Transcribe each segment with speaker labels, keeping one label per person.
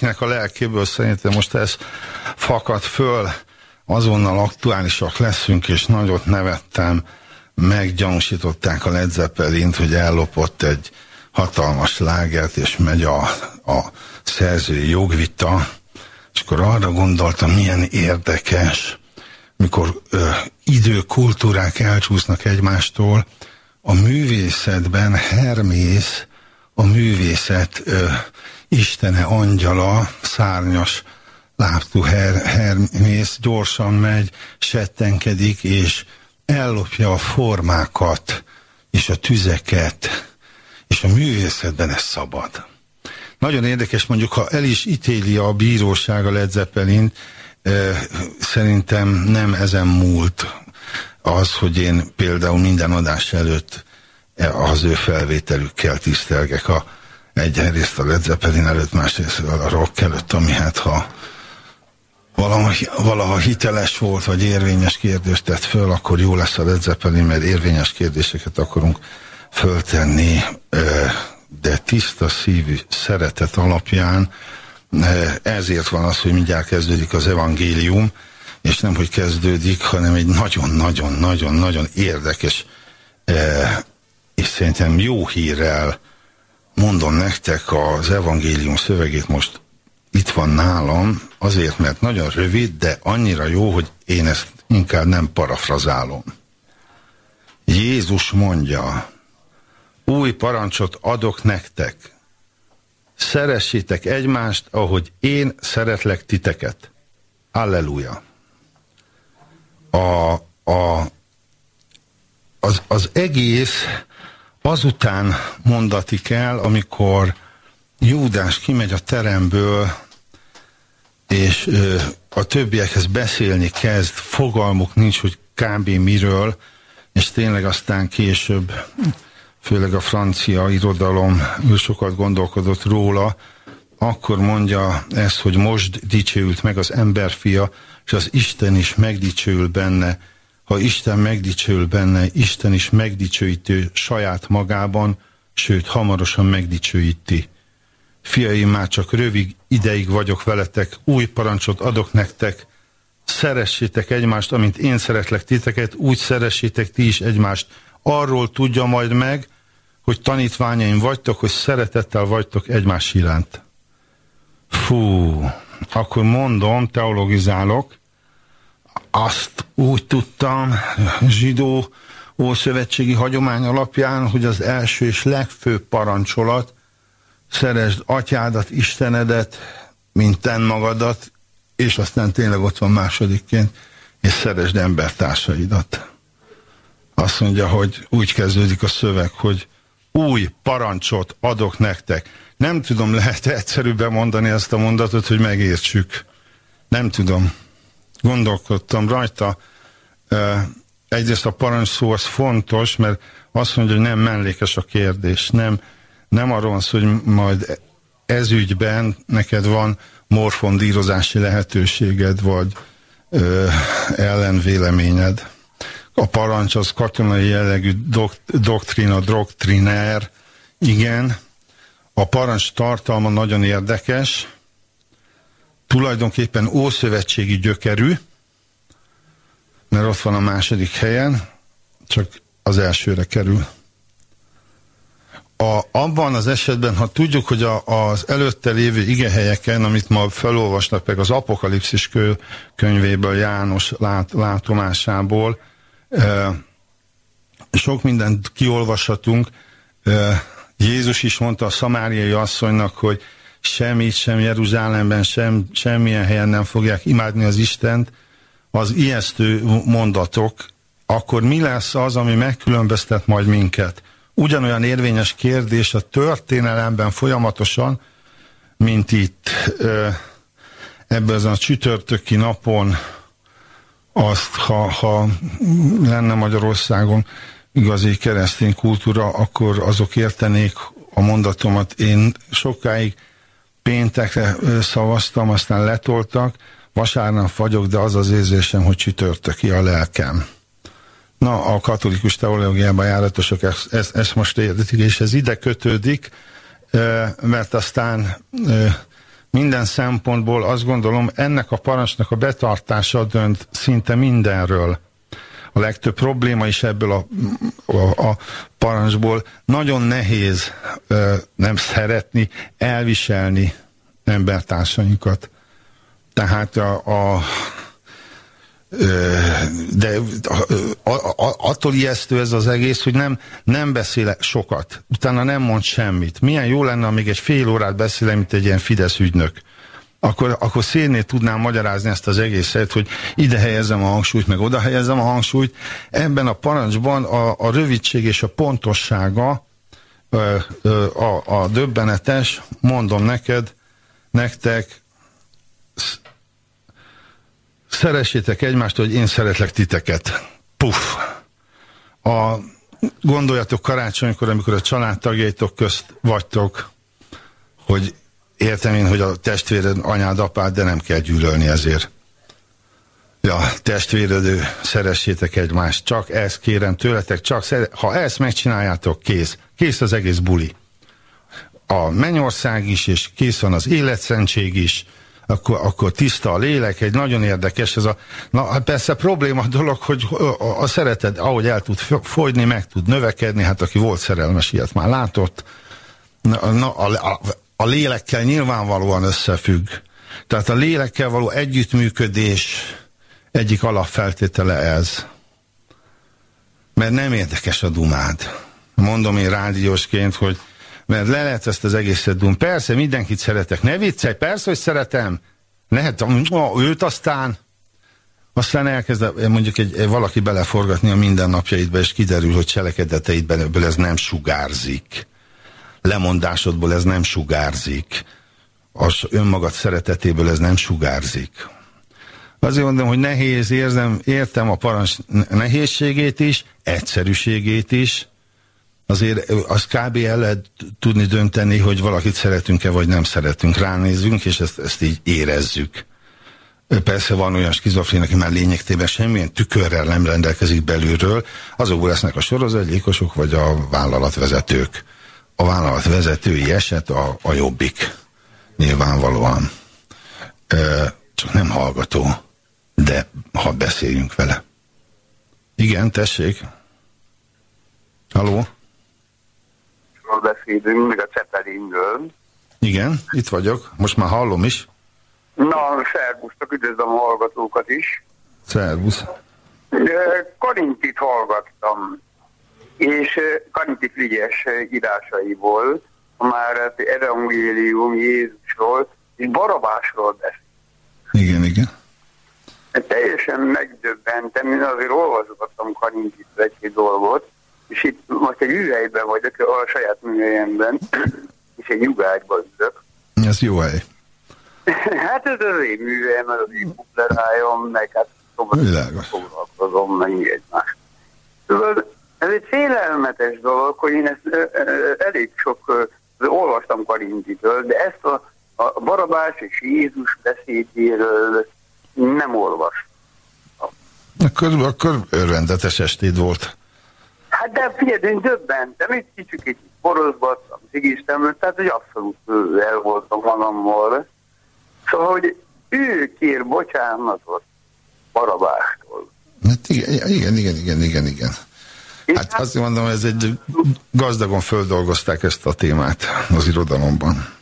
Speaker 1: mindenkinek a lelkéből szerintem most ez fakad föl, azonnal aktuálisak leszünk, és nagyot nevettem, meggyanúsították a Led Zeppelint, hogy ellopott egy hatalmas lágert, és megy a, a szerzői jogvita, és akkor arra gondoltam, milyen érdekes, mikor ö, időkultúrák elcsúsznak egymástól, a művészetben Hermész a művészet ö, istene, angyala, szárnyas lábtú her, Hermész gyorsan megy, settenkedik, és ellopja a formákat, és a tüzeket, és a művészetben ez szabad. nagyon érdekes, mondjuk, ha el is ítéli a bíróság a Led Zeppelin, szerintem nem ezen múlt az, hogy én például minden adás előtt az ő felvételükkel tisztelgek a egyrészt a Led Zeppelin előtt, másrészt a rock előtt, ami hát ha valaha, valaha hiteles volt, vagy érvényes kérdést tett föl, akkor jó lesz a Led Zeppelin, mert érvényes kérdéseket akarunk föltenni, de tiszta szívű szeretet alapján ezért van az, hogy mindjárt kezdődik az evangélium, és nem, hogy kezdődik, hanem egy nagyon-nagyon-nagyon-nagyon érdekes és szerintem jó hírrel mondom nektek az evangélium szövegét most itt van nálam, azért, mert nagyon rövid, de annyira jó, hogy én ezt inkább nem parafrazálom. Jézus mondja, új parancsot adok nektek, szeressétek egymást, ahogy én szeretlek titeket. Alleluja. A, a, az, az egész azután mondatik el, amikor Júdás kimegy a teremből, és ö, a többiekhez beszélni kezd, fogalmuk nincs, hogy kb. miről, és tényleg aztán később, főleg a francia irodalom ő sokat gondolkodott róla, akkor mondja ezt, hogy most dicsőült meg az emberfia, és az Isten is megdicsőül benne, ha Isten megdicsőül benne, Isten is megdicsőítő saját magában, sőt, hamarosan megdicsőíti. Fiaim, már csak rövid ideig vagyok veletek, új parancsot adok nektek, szeressétek egymást, amint én szeretlek titeket, úgy szeressétek ti is egymást. Arról tudja majd meg, hogy tanítványaim vagytok, hogy szeretettel vagytok egymás iránt. Fú, akkor mondom, teologizálok, azt úgy tudtam zsidó ószövetségi hagyomány alapján, hogy az első és legfőbb parancsolat szeresd atyádat, Istenedet, mint ten magadat, és aztán tényleg ott van másodikként, és szeresd embertársaidat. Azt mondja, hogy úgy kezdődik a szöveg, hogy új parancsot adok nektek. Nem tudom, lehet -e egyszerűbben mondani ezt a mondatot, hogy megértsük. Nem tudom gondolkodtam rajta. Egyrészt a parancs szó az fontos, mert azt mondja, hogy nem mellékes a kérdés. Nem, nem arról van szó, hogy majd ezügyben neked van morfondírozási lehetőséged, vagy ö, ellenvéleményed. A parancs az katonai jellegű dok, doktrina, doktriner, igen. A parancs tartalma nagyon érdekes, tulajdonképpen ószövetségi gyökerű, mert ott van a második helyen, csak az elsőre kerül. A, abban az esetben, ha tudjuk, hogy a, az előtte lévő igehelyeken, amit ma felolvasnak meg az apokalipszis kö, könyvéből, János lát, látomásából, e, sok mindent kiolvashatunk. E, Jézus is mondta a szamáriai asszonynak, hogy semmit, sem Jeruzsálemben, sem, semmilyen helyen nem fogják imádni az Istent, az ijesztő mondatok, akkor mi lesz az, ami megkülönböztet majd minket? Ugyanolyan érvényes kérdés a történelemben folyamatosan, mint itt ebben a csütörtöki napon azt, ha, ha lenne Magyarországon igazi keresztény kultúra, akkor azok értenék a mondatomat. Én sokáig péntekre szavaztam, aztán letoltak, vasárnap vagyok, de az az érzésem, hogy csütörtöki a lelkem. Na, a katolikus teológiában járatosok ezt, ezt, ezt most értik, és ez ide kötődik, mert aztán minden szempontból azt gondolom, ennek a parancsnak a betartása dönt szinte mindenről. A legtöbb probléma is ebből a, a, a parancsból nagyon nehéz nem szeretni, elviselni embertársainkat. Tehát a, a de attól ijesztő ez az egész, hogy nem, nem beszél sokat, utána nem mond semmit. Milyen jó lenne, amíg egy fél órát beszél, mint egy ilyen Fidesz ügynök. Akkor, akkor szénné tudnám magyarázni ezt az egészet, hogy ide helyezem a hangsúlyt, meg oda helyezem a hangsúlyt. Ebben a parancsban a, a rövidség és a pontossága a, a döbbenetes, mondom neked, nektek, szeressétek egymást, hogy én szeretlek titeket. Puff. A, gondoljatok karácsonykor, amikor a családtagjaitok közt vagytok, hogy értem én, hogy a testvéred anyád, apád, de nem kell gyűlölni ezért. Ja, testvéredő, szeressétek egymást. Csak ezt kérem tőletek, csak ha ezt megcsináljátok, kész. Kész az egész buli. A mennyország is, és kész van az életszentség is, akkor, akkor tiszta a lélek, egy nagyon érdekes ez a, na hát persze probléma dolog, hogy a, a szereted, ahogy el tud fogyni, meg tud növekedni, hát aki volt szerelmes, ilyet már látott, na, na, a, a, a lélekkel nyilvánvalóan összefügg. Tehát a lélekkel való együttműködés egyik alapfeltétele ez. Mert nem érdekes a dumád. Mondom én rádiósként, hogy mert le lehet ezt az egészet dum. Persze, mindenkit szeretek. Ne viccelj, persze, hogy szeretem. Lehet őt aztán aztán elkezd mondjuk egy, valaki beleforgatni a mindennapjaidba, és kiderül, hogy cselekedeteidben ebből ez nem sugárzik. Lemondásodból ez nem sugárzik. Az önmagad szeretetéből ez nem sugárzik. Azért mondom, hogy nehéz, érzem, értem a parancs nehézségét is, egyszerűségét is, azért az kb. el lehet tudni dönteni, hogy valakit szeretünk-e, vagy nem szeretünk. Ránézünk, és ezt, ezt így érezzük. Persze van olyan skizofrén, aki már lényegtében semmilyen tükörrel nem rendelkezik belülről, azokból lesznek a sorozatgyilkosok, vagy a vállalatvezetők. A vállalatvezetői eset a, a jobbik, nyilvánvalóan. E, csak nem hallgató, de ha beszéljünk vele. Igen, tessék. Haló?
Speaker 2: beszélünk, meg a Cepelinről.
Speaker 1: Igen, itt vagyok. Most már hallom is.
Speaker 2: Na, szervusztok, üdvözlöm a hallgatókat is.
Speaker 1: Szervusz.
Speaker 2: Karintit hallgattam, és Karinti Frigyes írásaiból, már evangélium Jézusról, és Barabásról beszél.
Speaker 1: Igen, igen.
Speaker 2: Teljesen megdöbbentem, én azért olvasgattam Karintit egy dolgot, és itt most egy üvelyben vagyok, a saját műhelyemben, és egy nyugágyban ülök.
Speaker 1: Ez jó hely.
Speaker 2: hát ez az én műhelyem, az én kuplerájom, meg hát foglalkozom, meg egymás. Szóval ez egy félelmetes dolog, hogy én ezt ö, ö, elég sok ö, olvastam Karintitől, de ezt a, a Barabás és Jézus beszédéről nem olvastam.
Speaker 1: Akkor, akkor örvendetes estéd volt.
Speaker 2: Hát de figyelj, én döbbentem, egy kicsit egy borozbattam, zigiztem, tehát hogy abszolút el voltam magammal. Szóval, hogy ő kér bocsánatot Barabástól.
Speaker 1: Hát igen, igen, igen, igen, igen, igen. Hát, azt mondom, ez egy gazdagon földolgozták ezt a témát az irodalomban.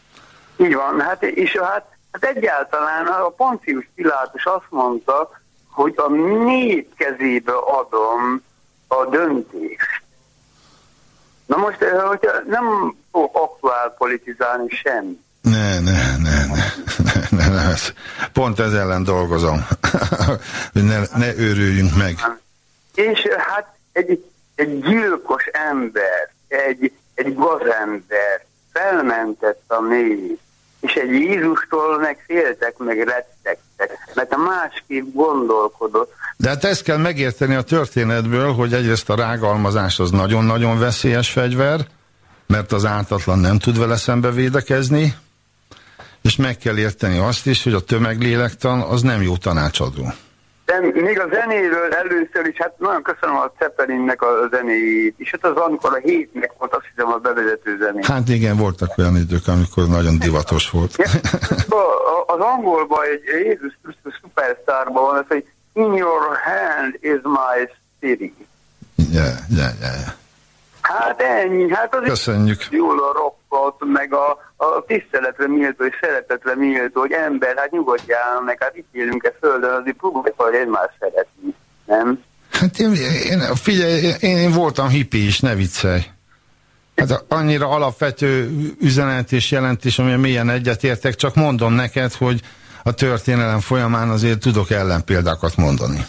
Speaker 2: Így van, hát és hát, hát egyáltalán a Poncius Pilátus azt mondta, hogy a nép kezébe adom a döntés. Na most, eh, hogyha nem fogok aktuál politizálni sem.
Speaker 1: Ne, ne, ne, ne, ne, ne, ne. Pont ez ellen dolgozom. ne, ne őrüljünk meg.
Speaker 2: És eh, hát egy, egy gyilkos ember, egy, egy gazember felmentett a nép és egy Jézustól meg féltek, meg rettegtek, mert a másképp gondolkodott.
Speaker 1: De hát ezt kell megérteni a történetből, hogy egyrészt a rágalmazás az nagyon-nagyon veszélyes fegyver, mert az ártatlan nem tud vele szembe védekezni, és meg kell érteni azt is, hogy a tömeglélektan az nem jó tanácsadó.
Speaker 2: De még a zenéről először is, hát nagyon köszönöm a Ceppelinnek a zenéjét, és hát az amikor a hétnek volt azt hiszem a bevezető zené.
Speaker 1: Hát igen, voltak olyan idők, amikor nagyon divatos volt. Ja,
Speaker 2: az angolban egy Jézus Krisztus szupersztárban van, az, hogy In your hand is my city.
Speaker 1: Ja, ja, ja.
Speaker 2: Hát ennyi, hát az
Speaker 1: Köszönjük.
Speaker 2: jól a rockot, meg a, a tiszteletre méltó és szeretetre méltó, hogy ember, hát nyugodjál meg, hát itt élünk-e földön, azért próbálj vagy egymást szeretni, nem?
Speaker 1: Hát én, én, figyelj, én, én voltam hippi is, ne viccelj. Hát annyira alapvető üzenet és jelentés, amilyen mélyen egyetértek, csak mondom neked, hogy a történelem folyamán azért tudok ellenpéldákat mondani.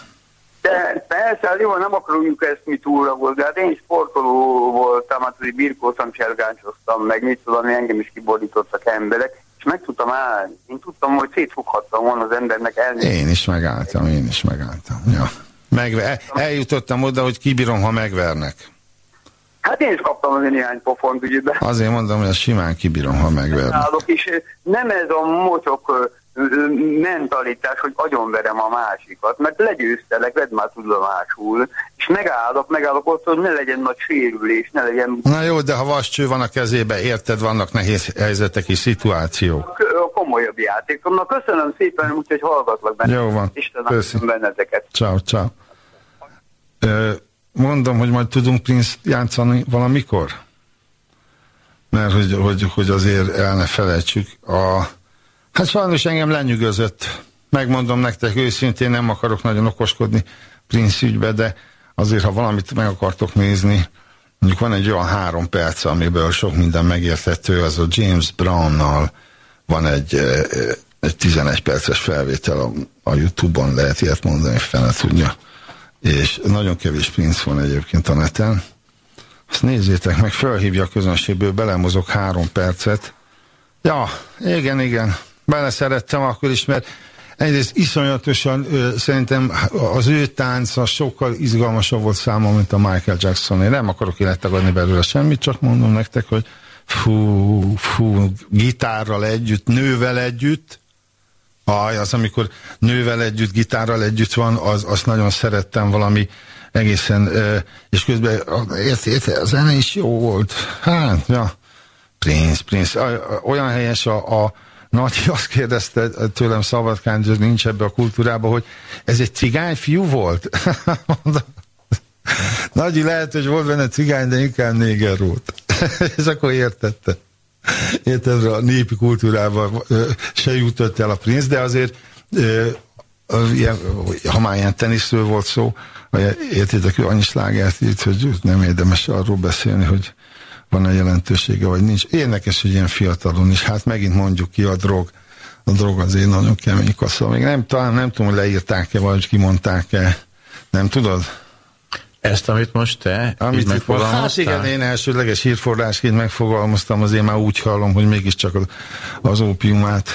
Speaker 2: De Persze, jó, nem akarunk ezt mi túlragozni, de hát én sportoló voltam, hát azért birkóztam, csergáncsoztam, meg mit tudom, engem is kiborítottak emberek, és meg tudtam állni. Én tudtam, hogy szétfoghattam volna az embernek elni.
Speaker 1: Én is megálltam, én is megálltam. Ja. Megve eljutottam oda, hogy kibírom, ha megvernek.
Speaker 2: Hát én is kaptam azért néhány pofont ügyben.
Speaker 1: Azért mondom, hogy a simán kibírom, ha megvernek.
Speaker 2: És nem ez a mocsok mentalitás, hogy agyonverem a másikat, mert legyőztelek, vedd már tudomásul, és megállok, megállok ott, hogy ne legyen nagy sérülés, ne legyen...
Speaker 1: Na jó, de ha vascső van a kezébe, érted, vannak nehéz helyzetek és szituációk.
Speaker 2: A komolyabb játék. Na köszönöm szépen, úgyhogy hallgatlak benne.
Speaker 1: Jó van.
Speaker 2: Istenem benneteket.
Speaker 1: Ciao, ciao. Mondom, hogy majd tudunk Prince játszani valamikor? Mert hogy, hogy, hogy azért el ne felejtsük. A, hát sajnos engem lenyűgözött. Megmondom nektek őszintén, nem akarok nagyon okoskodni Prince ügybe, de azért, ha valamit meg akartok nézni, mondjuk van egy olyan három perc, amiből sok minden megérthető, az a James Brownnal van egy, egy 11 perces felvétel a, a Youtube-on, lehet ilyet mondani, fele tudja és nagyon kevés Prince van egyébként a neten. Azt nézzétek meg, felhívja a közönségből, belemozok három percet. Ja, igen, igen, beleszerettem akkor is, mert egyrészt iszonyatosan ö, szerintem az ő tánca sokkal izgalmasabb volt számomra, mint a Michael Jackson. Én nem akarok élettagadni belőle semmit, csak mondom nektek, hogy fú, fú, gitárral együtt, nővel együtt, Aj, az amikor nővel együtt, gitárral együtt van, az, azt nagyon szerettem valami egészen, és közben érti, érti, a zene is jó volt. Hát, ja, Prince, Prince, olyan helyes a, a Nagy azt kérdezte tőlem Szabadkán, hogy nincs ebbe a kultúrába, hogy ez egy cigány fiú volt? Nagyi lehet, hogy volt benne cigány, de inkább néger volt. és akkor értette. Érted, a népi kultúrában se jutott el a Prince, de azért ha már ilyen teniszről volt szó, értitek, ő annyi slágert írt, hogy nem érdemes arról beszélni, hogy van-e jelentősége, vagy nincs. Érdekes, hogy ilyen fiatalon is, hát megint mondjuk ki a drog, a drog azért nagyon kemény kassa. Még nem, talán nem tudom, hogy leírták-e, vagy kimondták-e. Nem tudod?
Speaker 3: Ezt, amit most te
Speaker 1: amit így megfogalmaztál? Hát igen, én elsődleges hírforrásként megfogalmaztam, azért már úgy hallom, hogy mégiscsak az, az ópiumát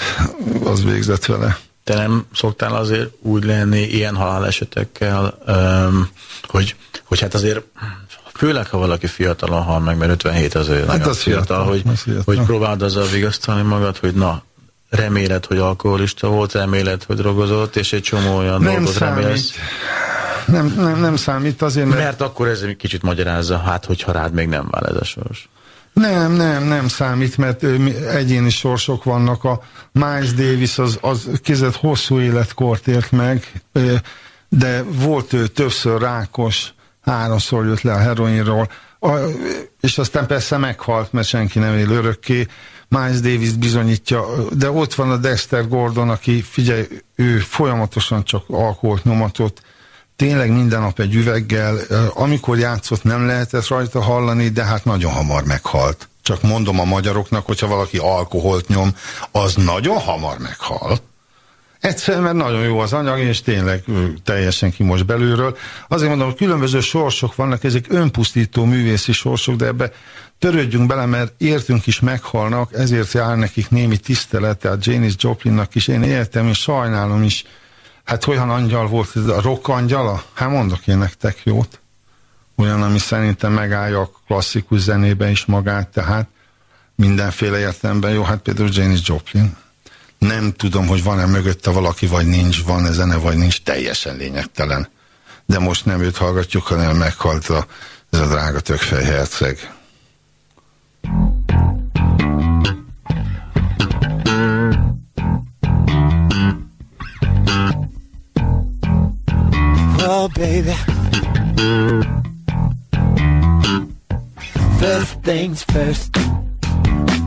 Speaker 1: az végzett vele.
Speaker 3: Te nem szoktál azért úgy lenni ilyen halálesetekkel, um, hogy, hogy hát azért főleg, ha valaki fiatalon hal meg, mert 57 azért hát az fiatal, fiatal, hogy, az fiatal. hogy próbáld azzal vigasztalni magad, hogy na, reméled, hogy alkoholista volt, reméled, hogy drogozott, és egy csomó olyan nem dolgot számít. remélsz
Speaker 1: nem, nem, nem számít azért,
Speaker 3: mert... Mert akkor ez egy kicsit magyarázza, hát hogyha rád még nem vál ez a sors.
Speaker 1: Nem, nem, nem számít, mert egyéni sorsok vannak. A Miles Davis az, az kizet hosszú életkort ért meg, de volt ő többször rákos, háromszor jött le a heroinról, és aztán persze meghalt, mert senki nem él örökké. Miles Davis bizonyítja, de ott van a Dexter Gordon, aki figyelj, ő folyamatosan csak alkoholt nyomatott, tényleg minden nap egy üveggel, amikor játszott nem lehetett rajta hallani, de hát nagyon hamar meghalt. Csak mondom a magyaroknak, hogyha valaki alkoholt nyom, az nagyon hamar meghal. Egyszerűen, mert nagyon jó az anyag, és tényleg teljesen kimos belülről. Azért mondom, hogy különböző sorsok vannak, ezek önpusztító művészi sorsok, de ebbe törődjünk bele, mert értünk is meghalnak, ezért jár nekik némi tisztelet, tehát Janis Joplinnak is, én értem, és sajnálom is, Hát olyan angyal volt, a rock angyala? Hát mondok én nektek jót. Olyan, ami szerintem megállja a klasszikus zenében is magát, tehát mindenféle értelemben jó. Hát például Janis Joplin. Nem tudom, hogy van-e mögötte valaki, vagy nincs, van-e zene, vagy nincs, teljesen lényegtelen. De most nem őt hallgatjuk, hanem meghalt a, ez a drága tökfej herceg. Oh, baby. First things first,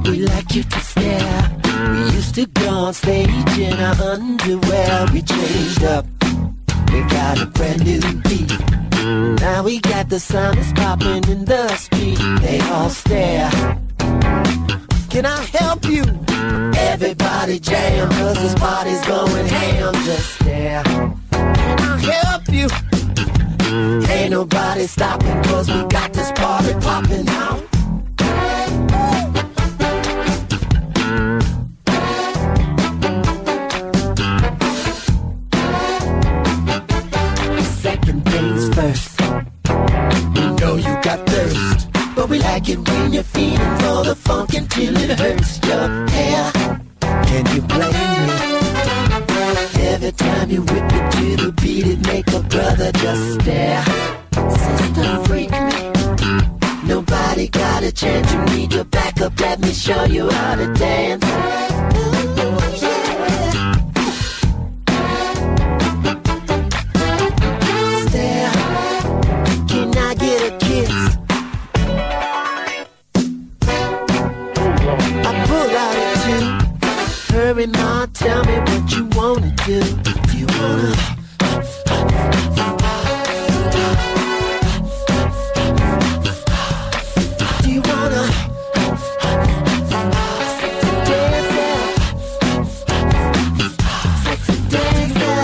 Speaker 1: we like you to stare. We used to go on stage in our underwear. We changed up, we got a brand new beat. Now we got the sound that's popping in the street. They all stare. Can I help you? Everybody jam, cause this party's going ham. Just stare. Can I help you?
Speaker 4: Ain't nobody stopping cause we got this party popping now. First, we know you got thirst, but we like it when you're feeling for the funk until it hurts your hair. Can you blame me? Every time you whip it to the beat, it make a brother just stare. Sister, freak me. Nobody got a chance. You need your backup. Let me show you how to dance. Ooh, yeah. Hurry, ma, tell me what you wanna do. Do you wanna? Do you wanna? Sexy dancer. Sexy dancer.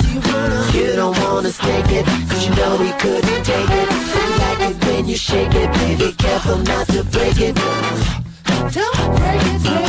Speaker 4: Do you wanna? You don't wanna stake it, cause you know we couldn't take it. You shake it, baby. Careful not to break it. Don't break it,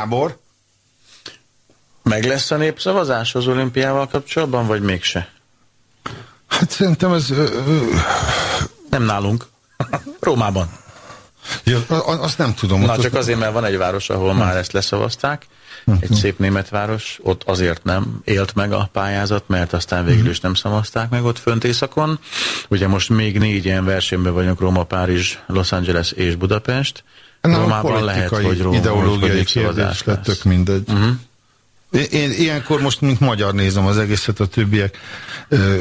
Speaker 1: Gábor,
Speaker 3: Meg lesz a népszavazás az olimpiával kapcsolatban, vagy mégse?
Speaker 1: hát szerintem ez... Ö, ö,
Speaker 3: Nem nálunk. Rómában.
Speaker 1: ja, azt nem tudom.
Speaker 3: Na, csak azért, mert van egy város, ahol már ezt leszavazták. Egy szép német város, ott azért nem élt meg a pályázat, mert aztán végül is nem szavazták meg ott fönt északon. Ugye most még négy ilyen versenyben vagyunk, Róma, Párizs, Los Angeles és Budapest. Rómában lehet, hogy
Speaker 1: ideológiai kérdés lett, tök mindegy. Uh-huh. Én ilyenkor most, mint magyar nézem az egészet, a többiek,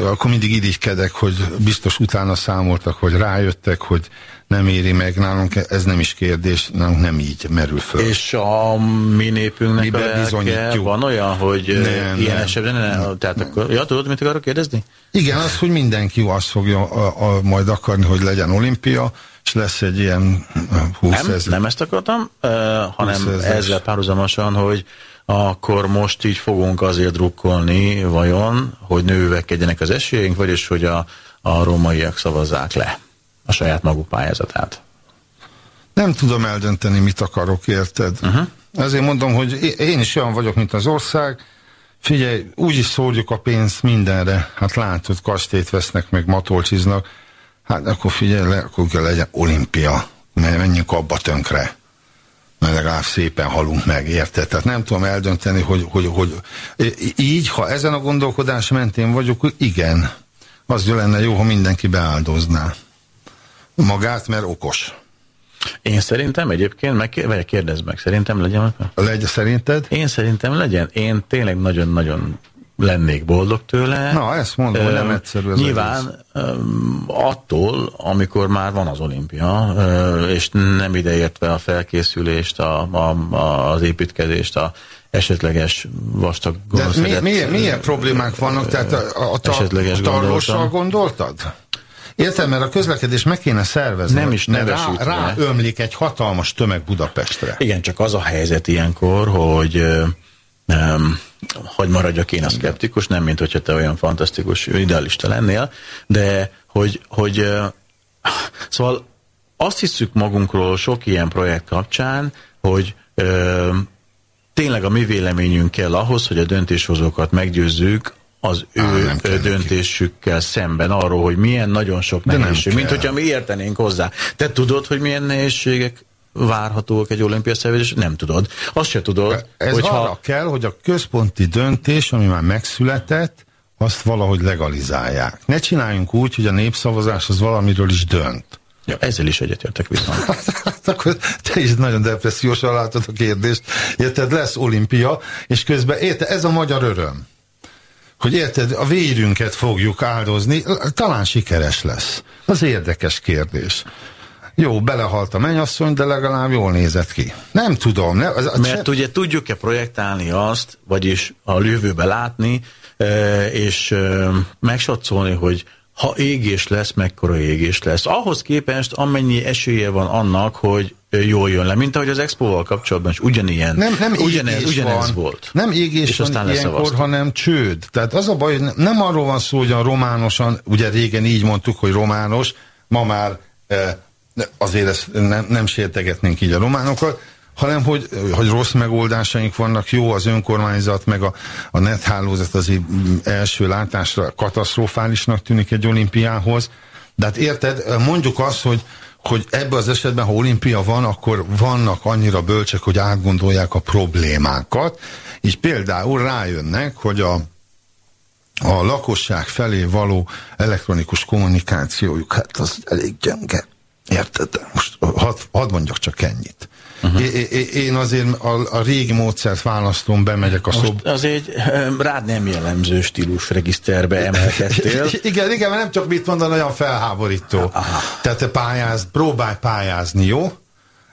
Speaker 1: akkor mindig irigykedek, hogy biztos utána számoltak, vagy rájöttek, hogy nem éri meg nálunk, ez nem is kérdés, nálunk nem így merül föl.
Speaker 3: És a mi népünknek
Speaker 1: Mi
Speaker 3: a van olyan, hogy nem,
Speaker 1: Nem,
Speaker 3: ilyen
Speaker 1: nem.
Speaker 3: esetben ne, ne, tehát akkor, ja, tudod, mit akarok kérdezni?
Speaker 1: Igen, az, hogy mindenki azt fogja a, a, majd akarni, hogy legyen olimpia, és lesz egy ilyen ö, 20
Speaker 3: Nem,
Speaker 1: ezer.
Speaker 3: nem ezt akartam, uh, hanem
Speaker 1: 20 ezeres.
Speaker 3: ezzel párhuzamosan, hogy akkor most így fogunk azért drukkolni, vajon, hogy nővekedjenek az esélyeink, vagyis hogy a, a rómaiak szavazzák le a saját maguk pályázatát.
Speaker 1: Nem tudom eldönteni, mit akarok, érted? Uh-huh. Ezért mondom, hogy én is olyan vagyok, mint az ország. Figyelj, úgyis szórjuk a pénzt mindenre. Hát látod, kastélyt vesznek, meg matolcsiznak. Hát akkor figyelj le, akkor kell legyen olimpia. Mert menjünk abba tönkre. Mert legalább szépen halunk meg, érted? Tehát nem tudom eldönteni, hogy, hogy, hogy így, ha ezen a gondolkodás mentén vagyok, igen. Az lenne jó, ha mindenki beáldozná magát, mert okos.
Speaker 3: Én szerintem egyébként, meg, vagy kérdezd meg, szerintem legyen?
Speaker 1: Legy, szerinted?
Speaker 3: Én szerintem legyen. Én tényleg nagyon-nagyon lennék boldog tőle.
Speaker 1: Na, ezt mondom, hogy nem egyszerű ez
Speaker 3: Nyilván egész. attól, amikor már van az olimpia, és nem ideértve a felkészülést, a, a, az építkezést, a esetleges vastag
Speaker 1: De mi, milyen, milyen problémák vannak? Tehát a, a, a, a tarlossal gondoltad? Értem, mert a közlekedés meg kéne szervezni.
Speaker 3: Nem is
Speaker 1: nevesítve. Rá, rá ömlik egy hatalmas tömeg Budapestre.
Speaker 3: Igen, csak az a helyzet ilyenkor, hogy um, hogy maradjak én a szkeptikus, nem mint hogyha te olyan fantasztikus idealista lennél, de hogy, hogy szóval azt hiszük magunkról sok ilyen projekt kapcsán, hogy uh, tényleg a mi véleményünk kell ahhoz, hogy a döntéshozókat meggyőzzük az ő Á, döntésükkel szemben arról, hogy milyen nagyon sok nehézség, mint hogyha mi értenénk hozzá. Te tudod, hogy milyen nehézségek várhatóak egy olimpia szervezés? Nem tudod. Azt se tudod.
Speaker 1: Ez hogyha... arra kell, hogy a központi döntés, ami már megszületett, azt valahogy legalizálják. Ne csináljunk úgy, hogy a népszavazás az valamiről is dönt.
Speaker 3: Ja, ezzel is egyetértek viszont.
Speaker 1: Hát akkor te is nagyon depressziósan látod a kérdést. Érted, lesz olimpia, és közben érted, ez a magyar öröm hogy érted, a vérünket fogjuk áldozni, talán sikeres lesz. Az érdekes kérdés. Jó, belehalt a mennyasszony, de legalább jól nézett ki. Nem tudom. Ne,
Speaker 3: az, az Mert se... ugye tudjuk-e projektálni azt, vagyis a jövőbe látni, és megsatszolni, hogy ha égés lesz, mekkora égés lesz. Ahhoz képest amennyi esélye van annak, hogy jól jön le, mint ahogy az Expo-val kapcsolatban is ugyanilyen,
Speaker 1: nem, nem
Speaker 3: ugyanez, ugyanez
Speaker 1: van.
Speaker 3: volt.
Speaker 1: Nem égés és van aztán ilyenkor, hanem csőd. Tehát az a baj, hogy nem arról van szó, hogy a románosan, ugye régen így mondtuk, hogy romános, ma már eh, azért ezt nem, nem sértegetnénk így a románokat, hanem hogy, hogy rossz megoldásaink vannak, jó az önkormányzat, meg a, a nethálózat az első látásra katasztrofálisnak tűnik egy olimpiához, de hát érted, mondjuk azt, hogy hogy ebben az esetben, ha olimpia van, akkor vannak annyira bölcsek, hogy átgondolják a problémákat, és például rájönnek, hogy a, a lakosság felé való elektronikus kommunikációjuk, hát az elég gyenge. Érted? Most hadd had mondjak csak ennyit. Uh-huh. É, én azért a, a régi módszert választom, bemegyek a szob...
Speaker 3: azért rád nem jellemző stílus regiszterbe emelkedtél.
Speaker 1: igen, igen, mert nem csak mit mondan, olyan felháborító. Aha. Tehát te pályáz, próbálj pályázni, jó?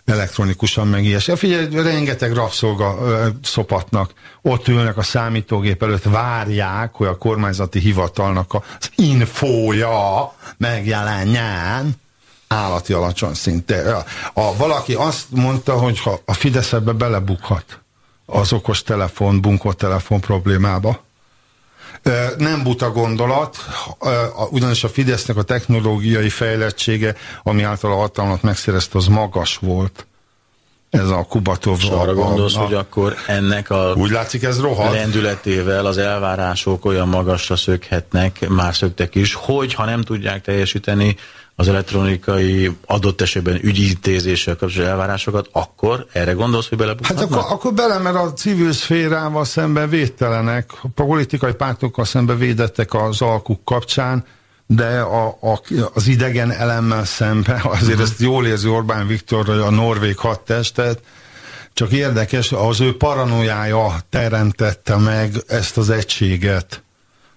Speaker 1: elektronikusan meg ilyesmi. Figyelj, rengeteg rabszolga ö, szopatnak, ott ülnek a számítógép előtt, várják, hogy a kormányzati hivatalnak az infója megjelenjen állati alacsony szinte. A, a, valaki azt mondta, hogy ha a Fidesz ebbe belebukhat az okos telefon, bunkótelefon problémába. Nem buta gondolat, ugyanis a Fidesznek a technológiai fejlettsége, ami által a hatalmat megszerezte, az magas volt ez a Kubatov. És
Speaker 3: arra gondolsz, a, a, hogy akkor ennek a
Speaker 1: úgy látszik, ez rohad.
Speaker 3: lendületével az elvárások olyan magasra szökhetnek, már szöktek is, hogy ha nem tudják teljesíteni az elektronikai adott esetben ügyintézéssel kapcsolatos elvárásokat, akkor erre gondolsz, hogy belebukhatnak?
Speaker 1: Hát akkor, akkor bele, mert a civil szférával szemben védtelenek, a politikai pártokkal szemben védettek az alkuk kapcsán, de a, a, az idegen elemmel szemben, azért uh mhm. -huh. ezt jól érzi Orbán Viktor, a norvég hadtestet, csak érdekes, az ő paranoiája teremtette meg ezt az egységet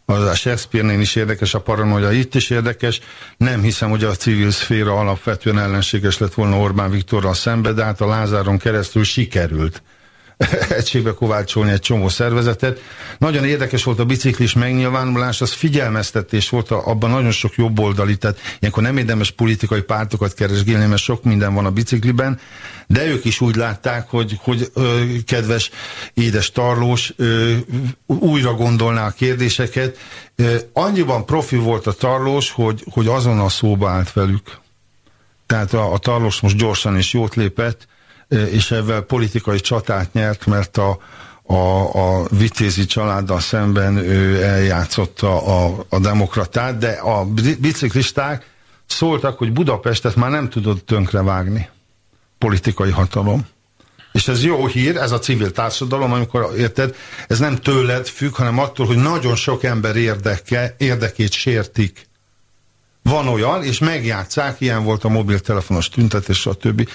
Speaker 1: az a Shakespeare-nél is érdekes, a paranoia itt is érdekes. Nem hiszem, hogy a civil szféra alapvetően ellenséges lett volna Orbán Viktorral szembe, de hát a Lázáron keresztül sikerült egységbe kovácsolni egy csomó szervezetet. Nagyon érdekes volt a biciklis megnyilvánulás, az figyelmeztetés volt, abban nagyon sok jobboldali, tehát ilyenkor nem érdemes politikai pártokat keresgélni, mert sok minden van a bicikliben, de ők is úgy látták, hogy, hogy ö, kedves édes Tarlós ö, újra gondolná a kérdéseket. Ö, annyiban profi volt a Tarlós, hogy, hogy azonnal szóba állt velük. Tehát a, a Tarlós most gyorsan és jót lépett, és ebben politikai csatát nyert, mert a, a, a vitézi családdal szemben ő eljátszotta a, a demokratát, de a biciklisták szóltak, hogy Budapestet már nem tudod tönkrevágni politikai hatalom. És ez jó hír, ez a civil társadalom, amikor érted, ez nem tőled függ, hanem attól, hogy nagyon sok ember érdeke, érdekét sértik van olyan, és megjátszák, ilyen volt a mobiltelefonos tüntetés, stb.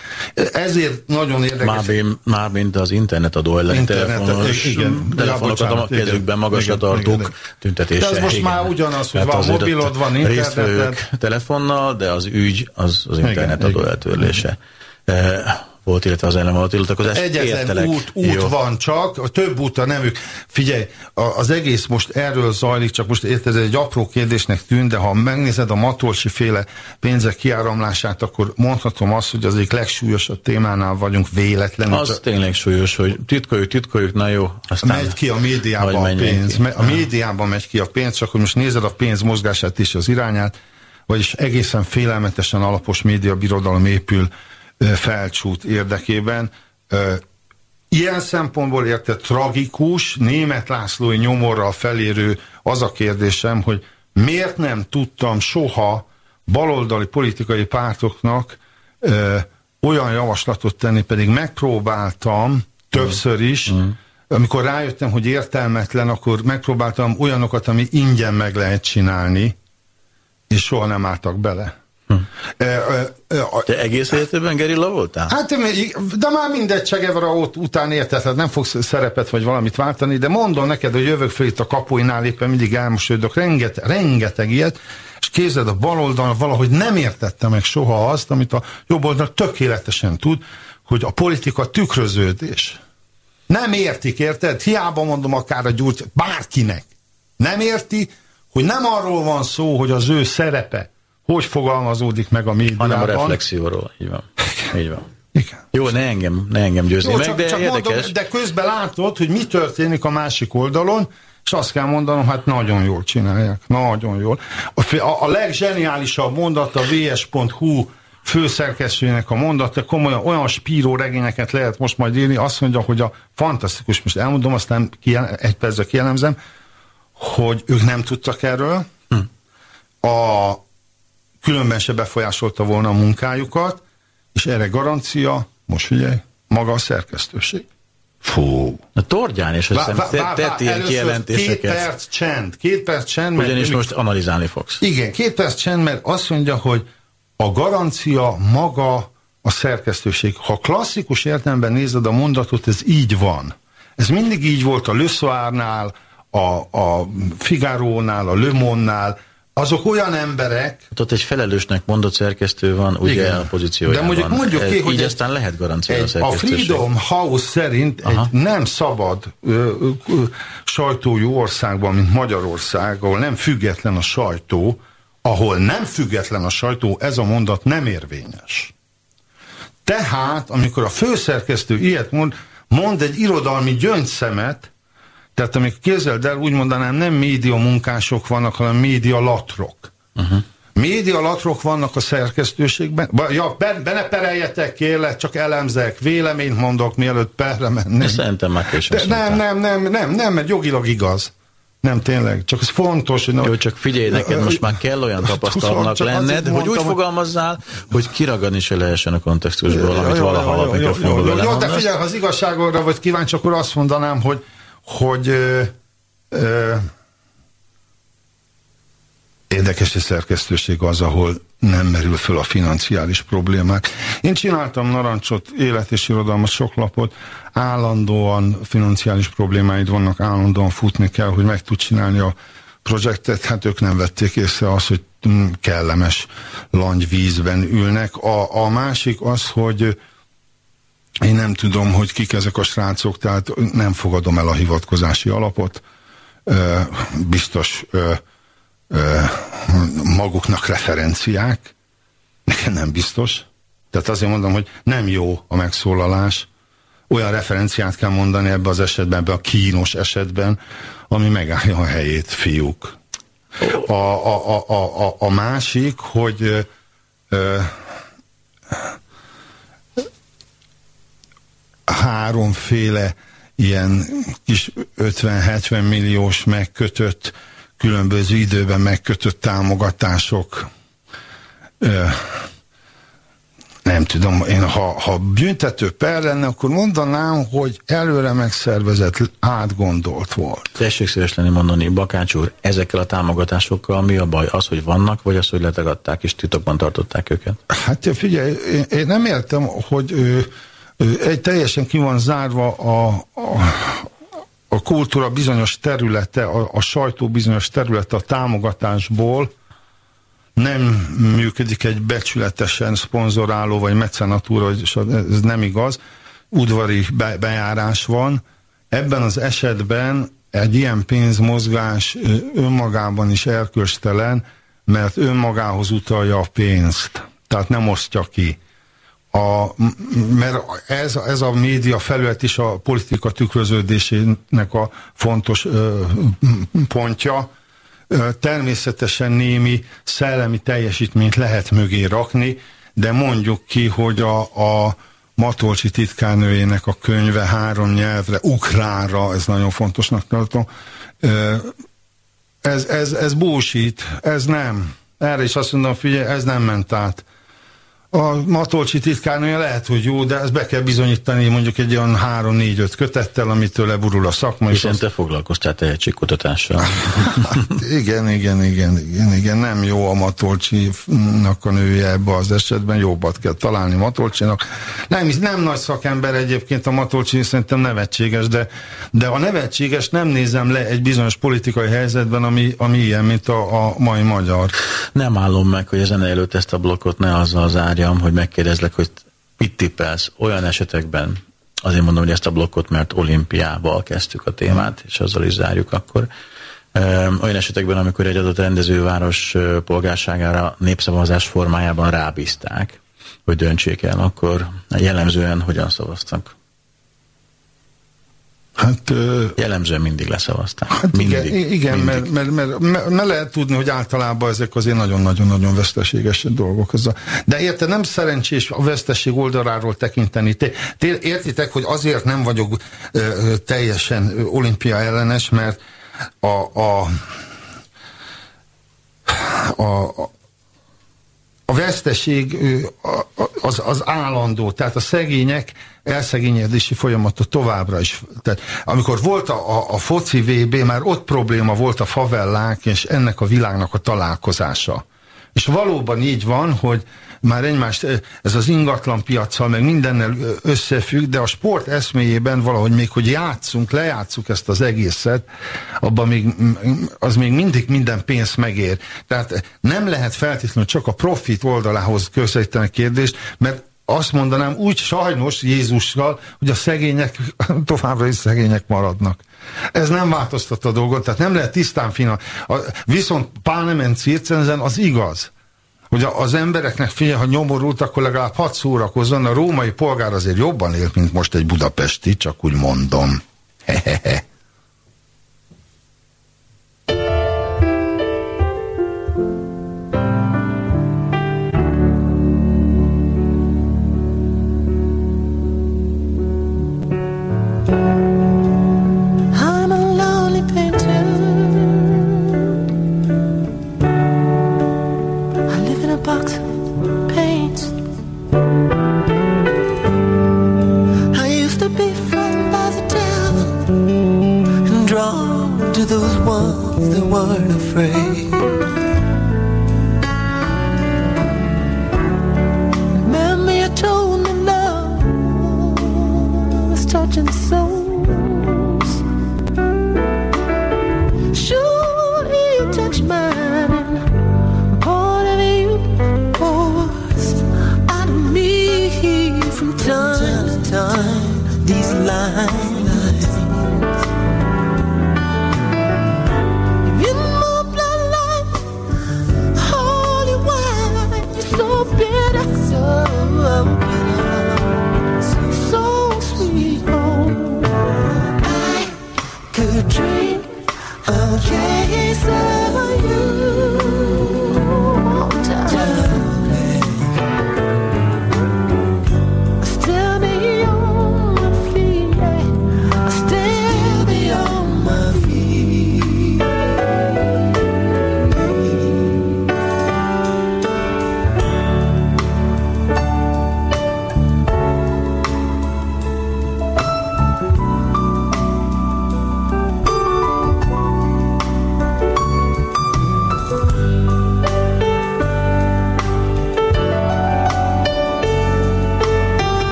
Speaker 1: Ezért nagyon érdekes.
Speaker 3: Mármint, mármint az internet adó ellen internet, telefonos, igen, telefonokat a kezükben magasra tartók tüntetése.
Speaker 1: De ez most igen. már ugyanaz, hogy hát van mobilod, van interneted.
Speaker 3: telefonnal, de az ügy az az internet adó eltörlése. Eh, volt, illetve az ellen való tiltakozás.
Speaker 1: Egyetlen Értelek. út, út van csak, a több út a nevük. Figyelj, az egész most erről zajlik, csak most érted, ez egy apró kérdésnek tűn, de ha megnézed a Matolsi féle pénzek kiáramlását, akkor mondhatom azt, hogy az egyik legsúlyosabb témánál vagyunk véletlenül.
Speaker 3: Az tényleg súlyos, hogy titkoljuk, titkoljuk, na jó,
Speaker 1: aztán megy ki a médiában a pénz. Ki. A médiában megy ki a pénz, csak hogy most nézed a pénz mozgását is az irányát, vagyis egészen félelmetesen alapos médiabirodalom épül felcsút érdekében. Ilyen szempontból érte tragikus, német Lászlói nyomorral felérő az a kérdésem, hogy miért nem tudtam soha baloldali politikai pártoknak ö, olyan javaslatot tenni, pedig megpróbáltam többször is, mm. amikor rájöttem, hogy értelmetlen, akkor megpróbáltam olyanokat, ami ingyen meg lehet csinálni, és soha nem álltak bele. Hm.
Speaker 3: Te egész életében gerilla voltál?
Speaker 1: Hát, de már mindegy, Csegevra ott után érted, nem fogsz szerepet vagy valamit váltani, de mondom neked, hogy jövök fel itt a kapuinál, éppen mindig elmosődök, rengeteg, rengeteg ilyet, és kézed a bal oldal valahogy nem értette meg soha azt, amit a jobb oldal tökéletesen tud, hogy a politika tükröződés. Nem értik, érted? Hiába mondom akár a gyújt, bárkinek. Nem érti, hogy nem arról van szó, hogy az ő szerepe, hogy fogalmazódik meg a médiában.
Speaker 3: Hanem a reflexióról, így van. Így van. Igen. Jó, ne engem, ne engem győzni Jó, meg, csak, de csak érdekes. Mondom,
Speaker 1: de közben látod, hogy mi történik a másik oldalon, és azt kell mondanom, hát nagyon jól csinálják, nagyon jól. A, a, a legzseniálisabb mondat a vs.hu főszerkesztőjének a mondata, komolyan olyan spíró regényeket lehet most majd írni, azt mondja, hogy a fantasztikus, most elmondom, aztán kijel, egy percre kielemzem, hogy ők nem tudtak erről, hm. a különben se befolyásolta volna a munkájukat, és erre garancia, most figyelj, maga a szerkesztőség. Fú.
Speaker 3: A Tordján is, hogy tett ilyen kijelentéseket.
Speaker 1: Két perc csend, két perc csend.
Speaker 3: Mert Ugyanis most analizálni fogsz.
Speaker 1: Igen, két perc csend, mert azt mondja, hogy a garancia maga a szerkesztőség. Ha klasszikus értelemben nézed a mondatot, ez így van. Ez mindig így volt a Le Soir-nál, a, a Figaro-nál, a Le Monde-nál, azok olyan emberek...
Speaker 3: Hát ott egy felelősnek mondott szerkesztő van, ugye igen. a pozíciójában.
Speaker 1: De mondjuk mondjuk ki, hogy
Speaker 3: így aztán lehet garancia
Speaker 1: egy, a, a Freedom House szerint Aha. egy nem szabad ö, ö, sajtójú országban, mint Magyarország, ahol nem független a sajtó, ahol nem független a sajtó, ez a mondat nem érvényes. Tehát, amikor a főszerkesztő ilyet mond, mond egy irodalmi gyöngyszemet, tehát amikor képzeld el, úgy mondanám, nem média munkások vannak, hanem média latrok. Uh-huh. Média latrok vannak a szerkesztőségben. Ja, be, ne pereljetek, kérlek, csak elemzek, véleményt mondok, mielőtt perre mennék.
Speaker 3: Szerintem már később
Speaker 1: Nem, nem, nem, nem, nem, mert jogilag igaz. Nem, tényleg. Csak ez fontos, hogy...
Speaker 3: Jó, csak figyelj, neked most már kell olyan tapasztalatnak lenned, hogy úgy fogalmazzál, hogy kiragadni se lehessen a kontextusból, amit valaha a mikrofonból
Speaker 1: Jó, de figyelj, ha az igazságra vagy kíváncsi, akkor azt mondanám, hogy hogy ö, ö, érdekes a szerkesztőség az, ahol nem merül föl a financiális problémák. Én csináltam narancsot, élet és irodalmat, sok lapot, állandóan financiális problémáid vannak, állandóan futni kell, hogy meg tud csinálni a projektet, hát ők nem vették észre azt, hogy mm, kellemes langyvízben ülnek. A, a másik az, hogy én nem tudom, hogy kik ezek a srácok, tehát nem fogadom el a hivatkozási alapot. Biztos maguknak referenciák, nekem nem biztos. Tehát azért mondom, hogy nem jó a megszólalás. Olyan referenciát kell mondani ebbe az esetben, ebbe a kínos esetben, ami megállja a helyét, fiúk. A, a, a, a, a, másik, hogy ö, háromféle ilyen kis 50-70 milliós megkötött, különböző időben megkötött támogatások nem tudom, én ha, ha büntető per lenne, akkor mondanám, hogy előre megszervezett, átgondolt volt.
Speaker 3: Tessék szívesen mondani, Bakács úr, ezekkel a támogatásokkal mi a baj? Az, hogy vannak, vagy az, hogy letegadták és titokban tartották őket?
Speaker 1: Hát figyelj, én, én nem értem, hogy ő, egy teljesen ki van zárva a, a, a kultúra bizonyos területe, a, a sajtó bizonyos területe a támogatásból, nem működik egy becsületesen szponzoráló vagy mecenatúra, ez nem igaz, udvari bejárás van. Ebben az esetben egy ilyen pénzmozgás önmagában is erköstelen, mert önmagához utalja a pénzt, tehát nem osztja ki. A, mert ez, ez a média felület is a politika tükröződésének a fontos ö, pontja, természetesen némi szellemi teljesítményt lehet mögé rakni, de mondjuk ki, hogy a, a Matolcsi titkárnőjének a könyve három nyelvre, ukránra, ez nagyon fontosnak tartom, ez, ez, ez búsít, ez nem. Erre is azt mondom, figyelj, ez nem ment át a Matolcsi titkárnője lehet, hogy jó, de ezt be kell bizonyítani mondjuk egy olyan három-négy-öt kötettel, amitől leburul a szakma.
Speaker 3: Hiszen és te az... foglalkoztál tehetségkutatással.
Speaker 1: igen, igen, igen, igen, igen, nem jó a Matolcsinak a nője ebbe az esetben, jobbat kell találni Matolcsinak. Nem, nem nagy szakember egyébként a Matolcsi, szerintem nevetséges, de, de a nevetséges nem nézem le egy bizonyos politikai helyzetben, ami, ami ilyen, mint a, a mai magyar.
Speaker 3: Nem állom meg, hogy a zene előtt ezt a blokkot ne azzal zárja, zárjam, hogy megkérdezlek, hogy mit tippelsz olyan esetekben, azért mondom, hogy ezt a blokkot, mert olimpiával kezdtük a témát, és azzal is zárjuk akkor. Olyan esetekben, amikor egy adott rendezőváros polgárságára népszavazás formájában rábízták, hogy döntsék el, akkor jellemzően hogyan szavaztak? Hát, Jellemzően mindig leszavazták.
Speaker 1: Hát mindig, igen, igen mindig. Mert, mert, mert, mert lehet tudni, hogy általában ezek azért nagyon-nagyon-nagyon veszteséges dolgok. De érte, nem szerencsés a veszteség oldaláról tekinteni. Te, te, értitek, hogy azért nem vagyok ö, teljesen olimpia ellenes, mert a, a, a, a veszteség az, az állandó, tehát a szegények elszegényedési folyamata továbbra is. Tehát amikor volt a, a, a foci VB, már ott probléma volt a favellák és ennek a világnak a találkozása. És valóban így van, hogy már egymást, ez az ingatlan piacsal, meg mindennel összefügg, de a sport eszméjében valahogy még, hogy játszunk, lejátszunk ezt az egészet, abban még, az még mindig minden pénz megér. Tehát nem lehet feltétlenül csak a profit oldalához közelíteni a kérdést, mert azt mondanám úgy sajnos Jézussal, hogy a szegények továbbra is szegények maradnak. Ez nem változtat a dolgot, tehát nem lehet tisztán finom. Viszont Pánemen Circenzen az igaz hogy az embereknek figyelj, ha nyomorult, akkor legalább hat szórakozzon. A római polgár azért jobban élt, mint most egy budapesti, csak úgy mondom. Hehehe.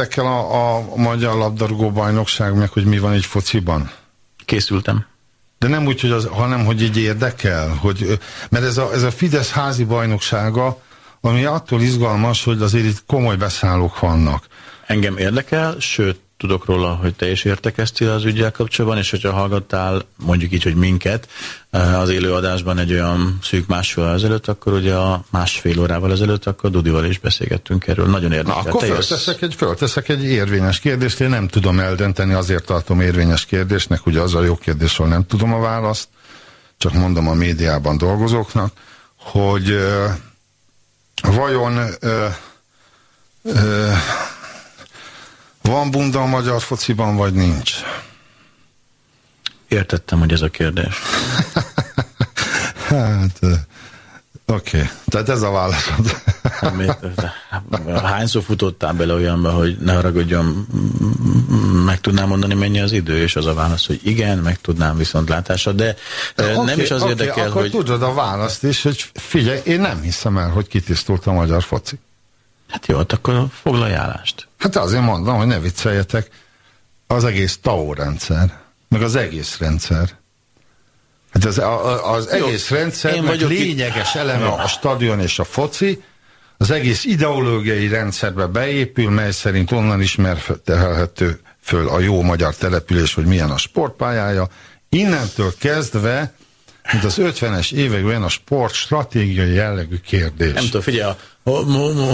Speaker 1: Érdekel a, a magyar labdarúgó bajnokság, meg hogy mi van egy fociban?
Speaker 3: Készültem.
Speaker 1: De nem úgy, hogy az, hanem hogy így érdekel, hogy, mert ez a, ez a Fidesz házi bajnoksága, ami attól izgalmas, hogy azért itt komoly beszállók vannak.
Speaker 3: Engem érdekel, sőt, tudok róla, hogy te is értekeztél az ügyel kapcsolatban, és hogyha hallgattál mondjuk így, hogy minket eh, az élőadásban egy olyan szűk másfél ezelőtt, akkor ugye a másfél órával ezelőtt, akkor Dudival is beszélgettünk erről. Nagyon érdekel.
Speaker 1: Na, akkor fölteszek egy, fölteszek egy érvényes kérdést, én nem tudom eldönteni, azért tartom érvényes kérdésnek, ugye az a jó kérdésről nem tudom a választ, csak mondom a médiában dolgozóknak, hogy uh, vajon uh, uh, van bunda a magyar fociban, vagy nincs?
Speaker 3: Értettem, hogy ez a kérdés.
Speaker 1: hát, oké. Okay. Tehát ez a válaszod.
Speaker 3: Hányszor futottál bele olyanba, hogy ne haragudjon, meg tudnám mondani, mennyi az idő, és az a válasz, hogy igen, meg tudnám viszontlátásra, de, de okay, nem is az okay, érdekel,
Speaker 1: akkor
Speaker 3: hogy...
Speaker 1: tudod a választ is, hogy figyelj, én nem hiszem el, hogy kitisztult a magyar foci.
Speaker 3: Hát jó, hát akkor foglalj állást.
Speaker 1: Hát azért mondom, hogy ne vicceljetek. Az egész TAO rendszer, meg az egész rendszer. Hát az, az jó, egész rendszernek lényeges itt. eleme a stadion és a foci, az egész ideológiai rendszerbe beépül, mely szerint onnan ismerhető föl a jó magyar település, hogy milyen a sportpályája. Innentől kezdve mint az 50-es években a sport stratégiai jellegű kérdés.
Speaker 3: Nem tudom, figyelj, a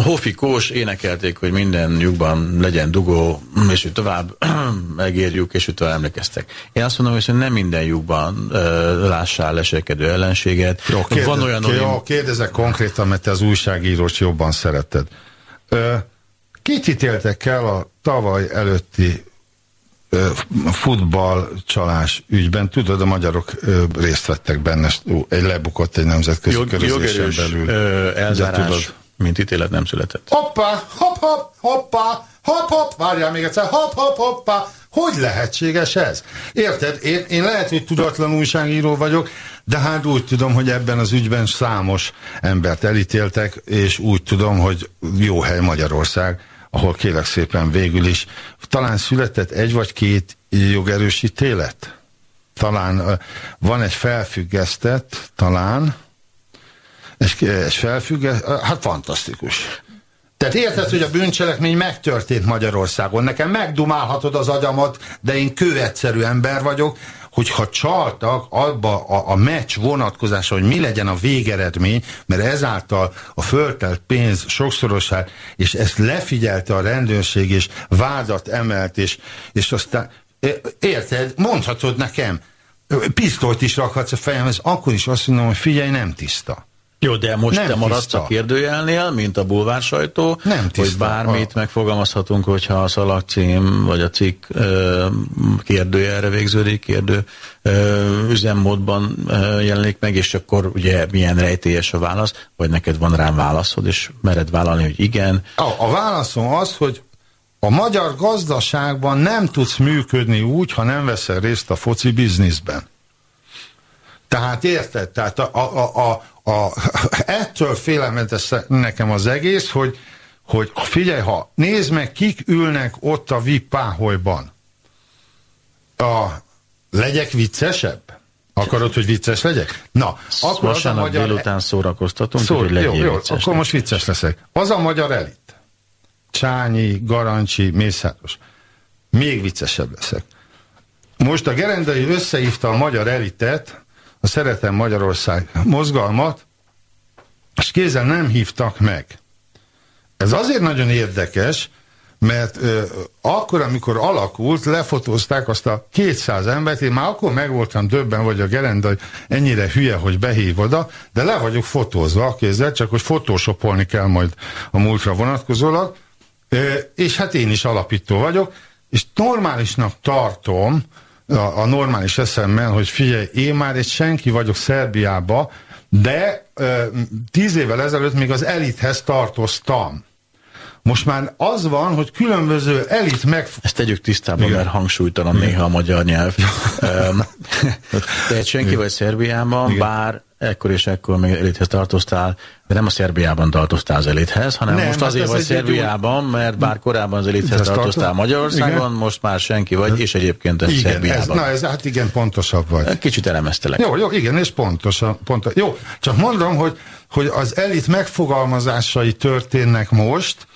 Speaker 3: Hofi Kós énekelték, hogy minden nyugban legyen dugó, és ő tovább megérjük, és ő tovább emlékeztek. Én azt mondom, hogy nem minden lyukban uh, lássál leselkedő ellenséget.
Speaker 1: Jó, kérdez, Van olyan, jó, olim... kérdezek konkrétan, mert te az újságírós jobban szeretted. Uh, kit ítéltek el a tavaly előtti futballcsalás ügyben, tudod, a magyarok részt vettek benne, egy lebukott egy nemzetközi Jog, körözésen belül.
Speaker 3: Ö, elzárás, tudod. Mint ítélet nem született.
Speaker 1: Hoppá, hopp, hopp, hoppá, hopp, hopp, várjál még egyszer, hopp, hopp, hoppá, hogy lehetséges ez? Érted? Én, én lehet, hogy tudatlan újságíró vagyok, de hát úgy tudom, hogy ebben az ügyben számos embert elítéltek, és úgy tudom, hogy jó hely Magyarország ahol kérek szépen végül is talán született egy vagy két jogerős ítélet? Talán van egy felfüggesztett, talán, egy, egy felfüggesztett, hát fantasztikus. Tehát érted, hogy a bűncselekmény megtörtént Magyarországon. Nekem megdumálhatod az agyamat, de én kőegyszerű ember vagyok, hogyha csaltak abba a, a meccs vonatkozása, hogy mi legyen a végeredmény, mert ezáltal a föltelt pénz sokszorosát, és ezt lefigyelte a rendőrség, és vádat emelt, és, és aztán érted, mondhatod nekem, pisztolyt is rakhatsz a fejemhez, akkor is azt mondom, hogy figyelj, nem tiszta.
Speaker 3: Jó, de most nem te maradsz tiszta. a kérdőjelnél, mint a bulvár sajtó, nem tiszta. hogy bármit a... megfogalmazhatunk, hogyha a szalagcím vagy a cikk ö, kérdőjelre végződik, kérdő ö, üzemmódban ö, jelenik meg, és akkor ugye milyen rejtélyes a válasz, vagy neked van rám válaszod, és mered vállalni, hogy igen.
Speaker 1: A, a válaszom az, hogy a magyar gazdaságban nem tudsz működni úgy, ha nem veszel részt a foci bizniszben. Tehát érted? Tehát a, a, a, a, ettől félelmetes nekem az egész, hogy, hogy figyelj, ha nézd meg, kik ülnek ott a VIP páholyban. A, legyek viccesebb? Akarod, hogy vicces legyek?
Speaker 3: Na, akkor az a magyar... délután szórakoztatunk, Szó... hogy
Speaker 1: jó, jó, akkor most vicces leszek. Az a magyar elit. Csányi, Garancsi, Mészáros. Még viccesebb leszek. most a Gerendai összehívta a magyar elitet, a Szeretem Magyarország mozgalmat, és kézzel nem hívtak meg. Ez azért nagyon érdekes, mert ö, akkor, amikor alakult, lefotózták azt a 200 embert, én már akkor meg voltam döbben, vagy a Gerenda ennyire hülye, hogy behív oda, de le vagyok fotózva a kézzel, csak hogy fotósopolni kell majd a múltra vonatkozólag, ö, és hát én is alapító vagyok, és normálisnak tartom, a, a normális eszemmel, hogy figyelj, én már egy senki vagyok Szerbiába, de ö, tíz évvel ezelőtt még az elithez tartoztam. Most már az van, hogy különböző elit meg...
Speaker 3: Ezt tegyük tisztában, Igen. mert hangsúlytalan Igen. néha a magyar nyelv. Tehát senki Igen. vagy Szerbiában, Igen. bár ekkor és ekkor még elithez tartoztál, de nem a Szerbiában tartoztál az elithez, hanem nem, most hát azért vagy Szerbiában, mert bár korábban az elithez tartoztál Magyarországon, igen. most már senki vagy, és egyébként ez igen, Szerbiában. Ez,
Speaker 1: na ez hát igen, pontosabb vagy.
Speaker 3: Kicsit elemeztelek.
Speaker 1: Jó, jó, igen, és pontos. pontos. Jó, csak mondom, hogy, hogy az elit megfogalmazásai történnek most,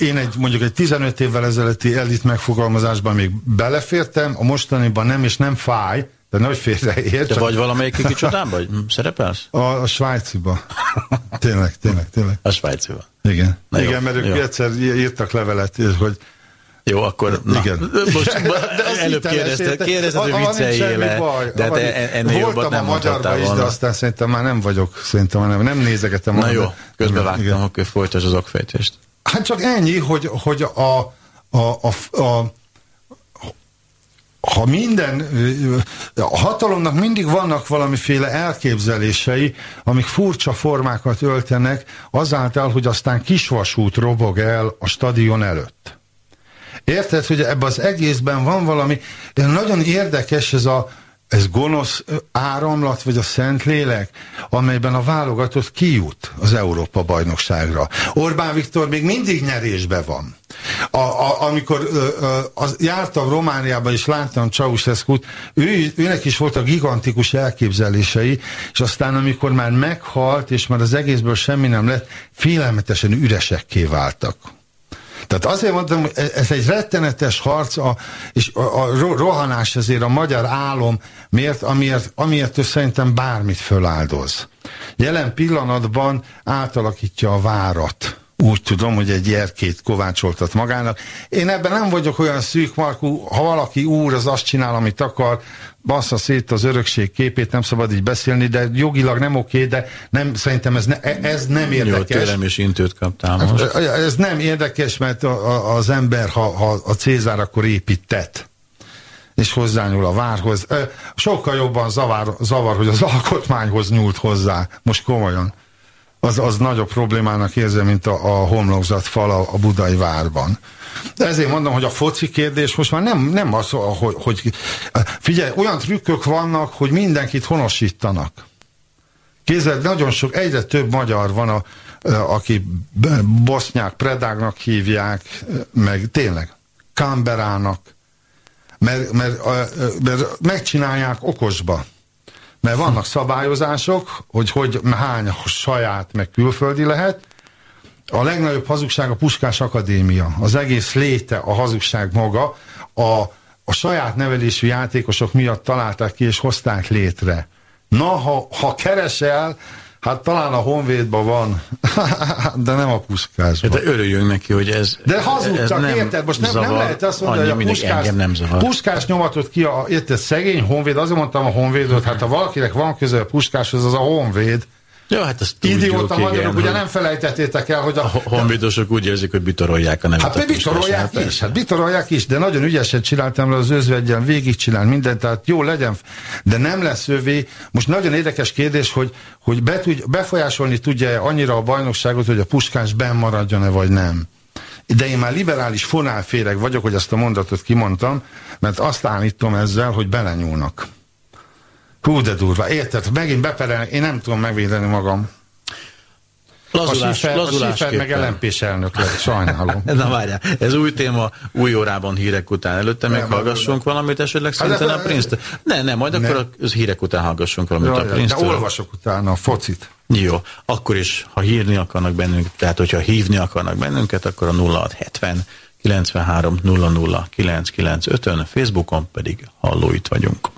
Speaker 1: én egy, mondjuk egy 15 évvel ezelőtti elit megfogalmazásban még belefértem, a mostaniban nem, és nem fáj, de nagy félreért.
Speaker 3: Te vagy valamelyik kicsodában? Szerepelsz?
Speaker 1: A, a svájciba. tényleg, tényleg, tényleg.
Speaker 3: A svájciba.
Speaker 1: Igen. Na Igen, jó, mert ők jó. egyszer írtak levelet, hogy
Speaker 3: jó, akkor na, Igen. most de előbb kérdezted, kérdezted, hogy vicceljél le, de hát ennél jobbat nem mondhattál
Speaker 1: volna. is, de aztán szerintem már nem vagyok, szerintem nem, nem nézegetem.
Speaker 3: Na jó, közbevágtam, akkor folytasd az okfejtést.
Speaker 1: Hát csak ennyi, hogy, hogy a, a, a, a ha minden, a hatalomnak mindig vannak valamiféle elképzelései, amik furcsa formákat öltenek, azáltal, hogy aztán kisvasút robog el a stadion előtt. Érted, hogy ebben az egészben van valami, nagyon érdekes ez a, ez gonosz áramlat, vagy a szent lélek, amelyben a válogatott kijut az Európa bajnokságra. Orbán Viktor még mindig nyerésbe van. A, a, amikor ö, ö, az, jártam Romániában, és láttam Ceausescu-t, ő, őnek is voltak gigantikus elképzelései, és aztán amikor már meghalt, és már az egészből semmi nem lett, félelmetesen üresekké váltak. Tehát azért mondtam, hogy ez egy rettenetes harc, a, és a, a rohanás ezért a magyar álom, miért, amiért, amiért ő szerintem bármit föláldoz. Jelen pillanatban átalakítja a várat úgy tudom, hogy egy jerkét kovácsoltat magának. Én ebben nem vagyok olyan szűk, Markú, ha valaki úr, az azt csinál, amit akar, bassza szét az örökség képét, nem szabad így beszélni, de jogilag nem oké, de nem, szerintem ez, ne, ez nem érdekes.
Speaker 3: Jó, tőlem is intőt kaptál most.
Speaker 1: Ez nem érdekes, mert a, a, az ember, ha, ha a Cézár akkor épített és hozzányúl a várhoz. Sokkal jobban zavar, zavar, hogy az alkotmányhoz nyúlt hozzá. Most komolyan az, az nagyobb problémának érzem, mint a, a homlokzat fal a, a budai várban. De ezért mondom, hogy a foci kérdés most már nem, nem az, hogy, hogy figyelj, olyan trükkök vannak, hogy mindenkit honosítanak. Kézzel, nagyon sok, egyre több magyar van, a, aki bosznyák, predágnak hívják, meg tényleg, Kamberának, mert, mert, mert megcsinálják okosba mert vannak szabályozások, hogy, hogy hány saját, meg külföldi lehet. A legnagyobb hazugság a Puskás Akadémia. Az egész léte a hazugság maga. A, a saját nevelésű játékosok miatt találták ki és hozták létre. Na, ha, ha keresel, Hát talán a Honvédban van, de nem a Puskásban.
Speaker 3: De örüljünk neki, hogy ez
Speaker 1: De hazudtak, ez érted? Most nem, zavar, nem lehet azt mondani, hogy a Puskás, nem zavar. Puskás nyomatott ki, a, érted, szegény Honvéd, azért mondtam a Honvédot, hát ha valakinek van köze a Puskáshoz, az a Honvéd.
Speaker 3: Ja, hát ezt
Speaker 1: Idióta magyarok, ugye nem felejtettétek el, hogy
Speaker 3: a... a honvédosok úgy érzik, hogy bitorolják a nevet.
Speaker 1: Hát bitorolják is, is, hát bitorolják is, de nagyon ügyesen csináltam le az özvegyen, végig csinál mindent, tehát jó legyen, de nem lesz övé. Most nagyon érdekes kérdés, hogy, hogy be tud, befolyásolni tudja annyira a bajnokságot, hogy a puskás benn maradjon-e vagy nem. De én már liberális fonálféreg vagyok, hogy ezt a mondatot kimondtam, mert azt állítom ezzel, hogy belenyúlnak. Hú, de durva. Érted? Megint beperelnek, én nem tudom megvédeni magam.
Speaker 3: Lazulás, a lazulás
Speaker 1: meg lmp elnök lett, sajnálom.
Speaker 3: Na várjál, ez új téma, új órában hírek után. Előtte még hallgassunk valamit esetleg hát szerintem a prince Ne, nem, majd ne. akkor a hírek után hallgassunk valamit ja, a prince
Speaker 1: De olvasok utána a focit.
Speaker 3: Jó, akkor is, ha hírni akarnak bennünket, tehát hogyha hívni akarnak bennünket, akkor a 0670 93 00 995-ön, Facebookon pedig halló itt vagyunk.